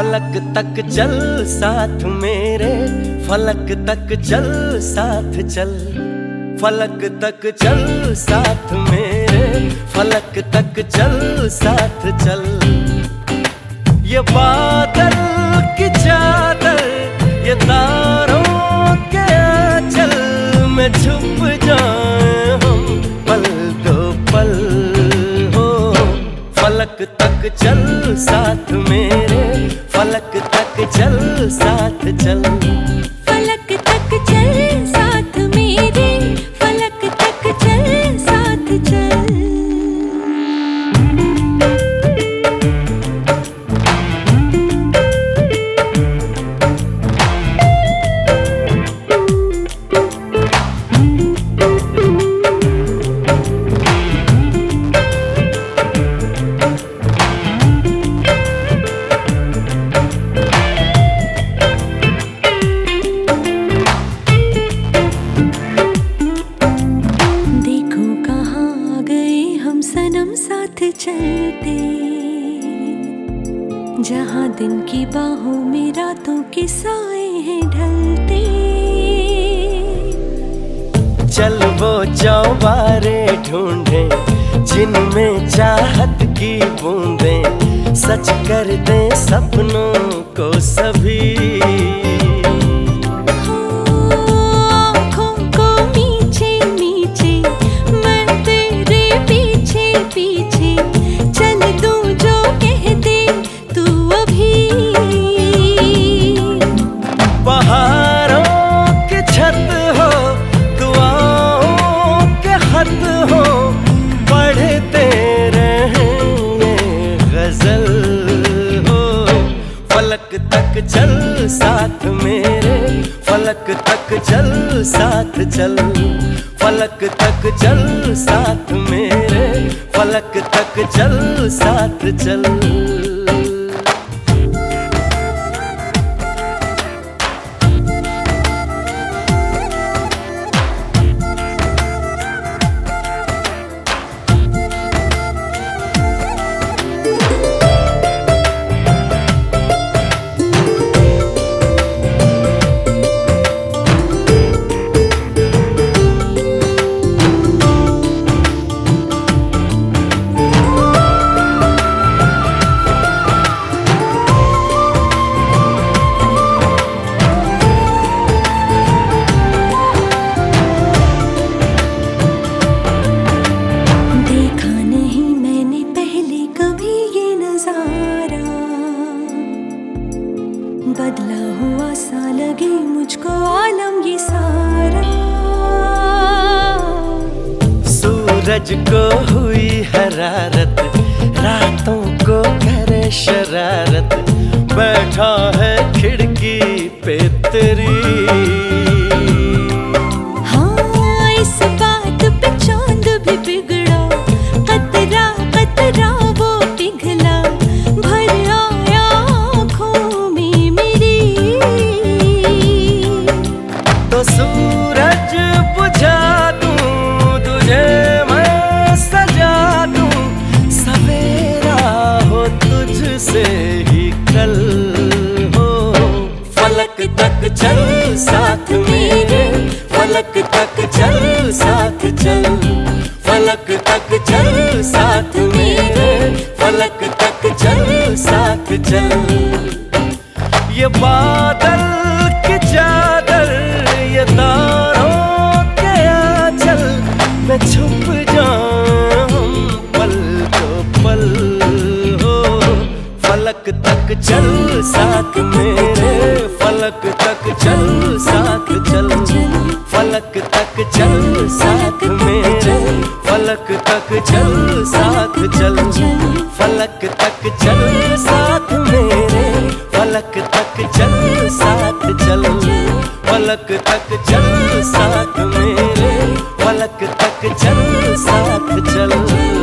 फलक तक चल साथ मेरे, फलक तक चल साथ चल। फलक तक चल साथ मेरे, फलक तक चल साथ चल। ये बादल की चादर, ये तारों के चल में छुप जाए हम, पल दो पल हो। फलक तक चल साथ मेरे। चल सनम साथ चलते जहाँ दिन की बाहों में रातों के साए हैं ढलते चल वो चौबारे ढूंढे, जिनमें चाहत की बूंदे। सच कर दे सपनों को सभी। साथ चल फलक तक चल साथ मेरे फलक तक चल साथ चल। हुआ सा लगे मुझको आलम ये सारा। सूरज को हुई हरारत, रातों को करे शरारत। बैठा है सूरज बुझा दूँ, तुझे मैं सजा दूँ। सवेरा हो तुझसे ही कल हो। फलक तक चल, साथ मेरे। फलक तक चल, साथ चल। फलक तक चल, साथ मेरे। फलक तक चल, साथ चल। ये बादल की चादर चल साथ मेरे, फलक तक चल साथ चल। फलक तक चल साथ मेरे, फलक तक चल साथ चल। फलक तक चल साथ मेरे, फलक तक चल साथ चल। फलक तक चल साथ मेरे, फलक तक चल साथ चल।